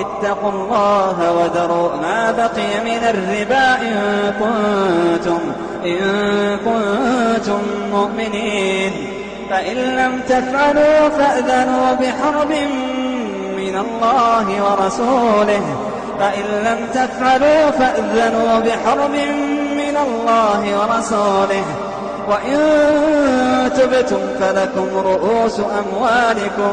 اتقوا الله وذروا ما بقي من الربا إن كنتم, إن كنتم مؤمنين. فإن لم تفعلوا فأذنوا بحرب من الله ورسوله. فإن لم تفعلوا فأذنوا بحرب من الله ورسوله. وإن تبتم فلكم رؤوس أموالكم.